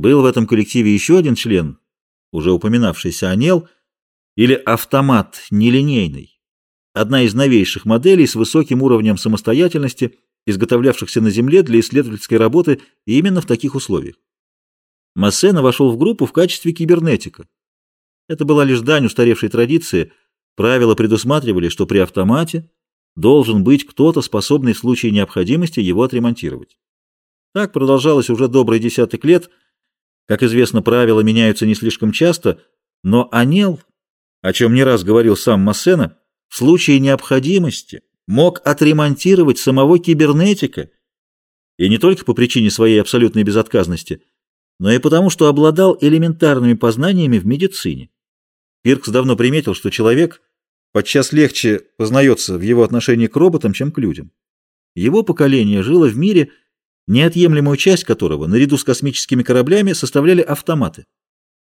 Был в этом коллективе еще один член, уже упоминавшийся Анел, или автомат нелинейный, одна из новейших моделей с высоким уровнем самостоятельности, изготовлявшихся на Земле для исследовательской работы именно в таких условиях. Массена вошел в группу в качестве кибернетика. Это была лишь дань устаревшей традиции. Правила предусматривали, что при автомате должен быть кто-то, способный в случае необходимости его отремонтировать. Так продолжалось уже добрый десяток лет. Как известно, правила меняются не слишком часто, но Анел, о чем не раз говорил сам Массена, в случае необходимости мог отремонтировать самого кибернетика, и не только по причине своей абсолютной безотказности, но и потому, что обладал элементарными познаниями в медицине. Пиркс давно приметил, что человек подчас легче познается в его отношении к роботам, чем к людям. Его поколение жило в мире, неотъемлемую часть которого, наряду с космическими кораблями, составляли автоматы.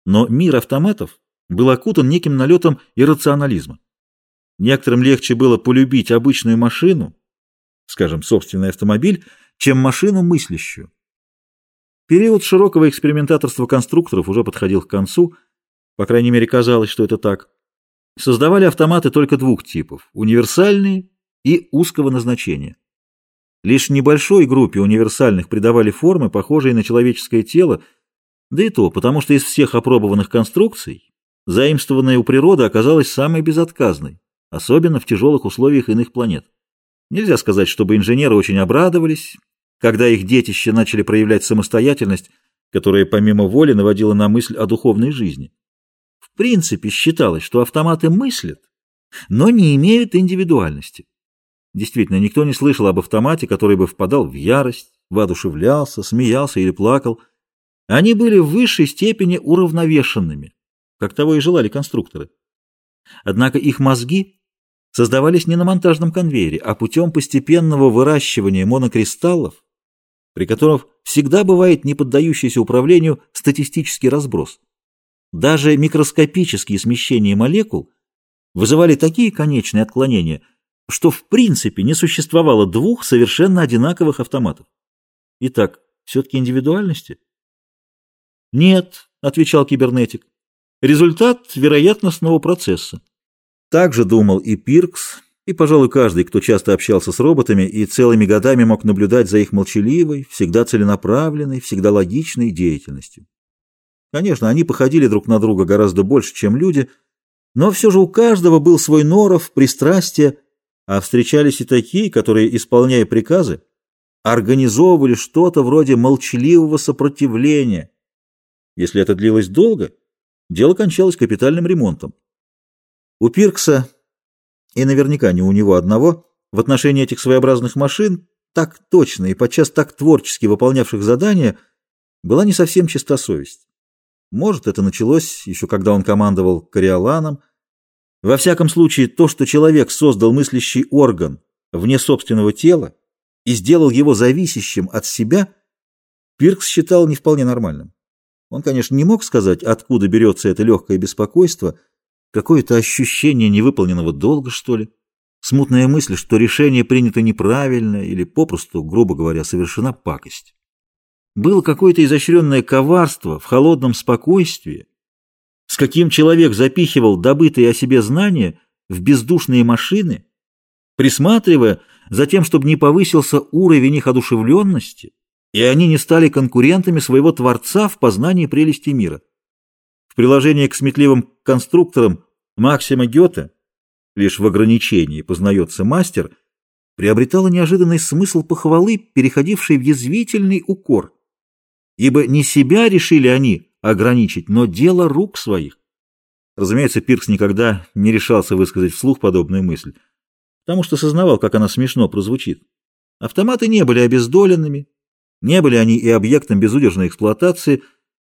Но мир автоматов был окутан неким налетом иррационализма. Некоторым легче было полюбить обычную машину, скажем, собственный автомобиль, чем машину мыслящую. Период широкого экспериментаторства конструкторов уже подходил к концу, по крайней мере казалось, что это так. Создавали автоматы только двух типов – универсальные и узкого назначения. Лишь небольшой группе универсальных придавали формы, похожие на человеческое тело, да и то, потому что из всех опробованных конструкций заимствованная у природы оказалась самой безотказной, особенно в тяжелых условиях иных планет. Нельзя сказать, чтобы инженеры очень обрадовались, когда их детище начали проявлять самостоятельность, которая помимо воли наводила на мысль о духовной жизни. В принципе, считалось, что автоматы мыслят, но не имеют индивидуальности. Действительно, никто не слышал об автомате, который бы впадал в ярость, воодушевлялся, смеялся или плакал. Они были в высшей степени уравновешенными, как того и желали конструкторы. Однако их мозги создавались не на монтажном конвейере, а путем постепенного выращивания монокристаллов, при которых всегда бывает неподдающийся управлению статистический разброс. Даже микроскопические смещения молекул вызывали такие конечные отклонения, что в принципе не существовало двух совершенно одинаковых автоматов. Итак, все-таки индивидуальности? Нет, отвечал кибернетик. Результат вероятностного процесса. Так же думал и Пиркс, и, пожалуй, каждый, кто часто общался с роботами и целыми годами мог наблюдать за их молчаливой, всегда целенаправленной, всегда логичной деятельностью. Конечно, они походили друг на друга гораздо больше, чем люди, но все же у каждого был свой норов, пристрастие, а встречались и такие, которые, исполняя приказы, организовывали что-то вроде молчаливого сопротивления. Если это длилось долго, дело кончалось капитальным ремонтом. У Пиркса, и наверняка не у него одного, в отношении этих своеобразных машин, так точно и подчас так творчески выполнявших задания, была не совсем чиста совесть. Может, это началось еще когда он командовал Кориоланом. Во всяком случае, то, что человек создал мыслящий орган вне собственного тела и сделал его зависящим от себя, Пиркс считал не вполне нормальным. Он, конечно, не мог сказать, откуда берется это легкое беспокойство – Какое-то ощущение невыполненного долга, что ли? Смутная мысль, что решение принято неправильно или, попросту, грубо говоря, совершена пакость. Было какое-то изощренное коварство в холодном спокойствии, с каким человек запихивал добытые о себе знания в бездушные машины, присматривая за тем, чтобы не повысился уровень их одушевленности, и они не стали конкурентами своего Творца в познании прелести мира. В приложении к сметливым конструкторам Максима Гёте лишь в ограничении познается мастер, приобретала неожиданный смысл похвалы, переходивший в язвительный укор. Ибо не себя решили они ограничить, но дело рук своих. Разумеется, Пиркс никогда не решался высказать вслух подобную мысль, потому что сознавал, как она смешно прозвучит. Автоматы не были обездоленными, не были они и объектом безудержной эксплуатации.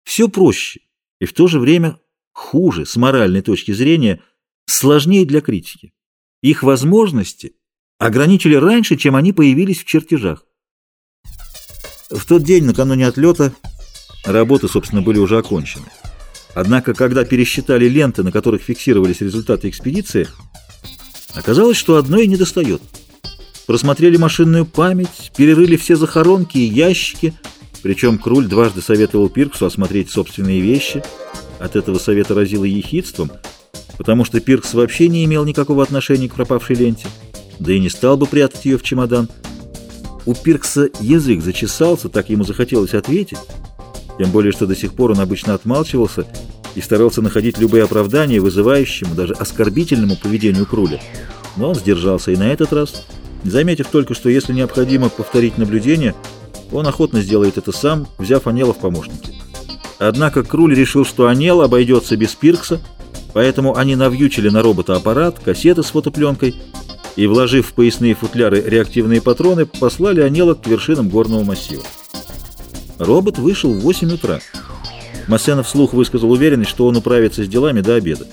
Все проще и в то же время хуже с моральной точки зрения, сложнее для критики. Их возможности ограничили раньше, чем они появились в чертежах. В тот день, накануне отлета, работы, собственно, были уже окончены. Однако, когда пересчитали ленты, на которых фиксировались результаты экспедиции, оказалось, что одной недостает. Просмотрели машинную память, перерыли все захоронки и ящики, Причем Круль дважды советовал Пирксу осмотреть собственные вещи. От этого совета разило ехидством, потому что Пиркс вообще не имел никакого отношения к пропавшей ленте, да и не стал бы прятать ее в чемодан. У Пиркса язык зачесался, так ему захотелось ответить, тем более, что до сих пор он обычно отмалчивался и старался находить любые оправдания вызывающему, даже оскорбительному поведению Круля. Но он сдержался и на этот раз, заметив только, что если необходимо повторить наблюдение – он охотно сделает это сам, взяв Анела в помощники. Однако Круль решил, что Анел обойдется без Пиркса, поэтому они навьючили на робота аппарат, кассеты с фотопленкой и, вложив в поясные футляры реактивные патроны, послали Анела к вершинам горного массива. Робот вышел в 8 утра. Массена вслух высказал уверенность, что он управится с делами до обеда.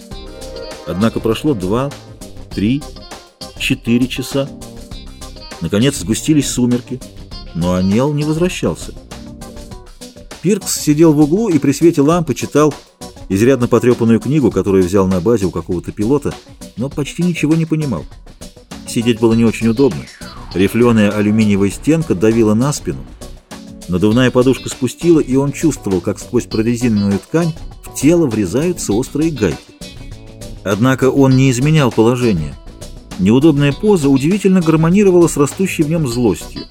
Однако прошло 2, 3, 4 часа. Наконец сгустились сумерки но Анел не возвращался. Пиркс сидел в углу и при свете лампы читал изрядно потрепанную книгу, которую взял на базе у какого-то пилота, но почти ничего не понимал. Сидеть было не очень удобно. Рифленая алюминиевая стенка давила на спину. Надувная подушка спустила, и он чувствовал, как сквозь прорезиненную ткань в тело врезаются острые гайки. Однако он не изменял положение. Неудобная поза удивительно гармонировала с растущей в нем злостью.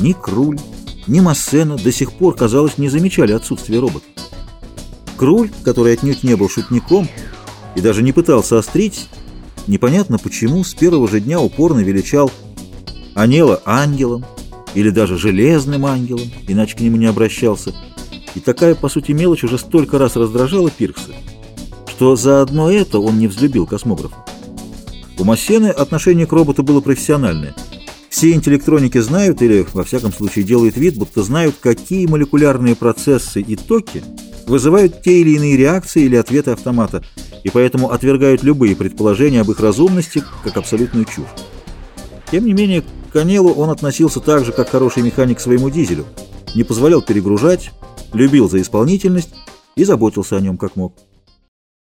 Ни Круль, ни Массена до сих пор, казалось, не замечали отсутствие робота. Круль, который отнюдь не был шутником и даже не пытался острить, непонятно почему с первого же дня упорно величал Анела ангелом или даже железным ангелом, иначе к нему не обращался. И такая, по сути, мелочь уже столько раз раздражала Пиркса, что за одно это он не взлюбил космографа. У Массены отношение к роботу было профессиональное – все интеллектроники знают, или во всяком случае делают вид, будто знают, какие молекулярные процессы и токи вызывают те или иные реакции или ответы автомата, и поэтому отвергают любые предположения об их разумности как абсолютную чушь. Тем не менее, к Анелу он относился так же, как хороший механик к своему дизелю, не позволял перегружать, любил за исполнительность и заботился о нем как мог.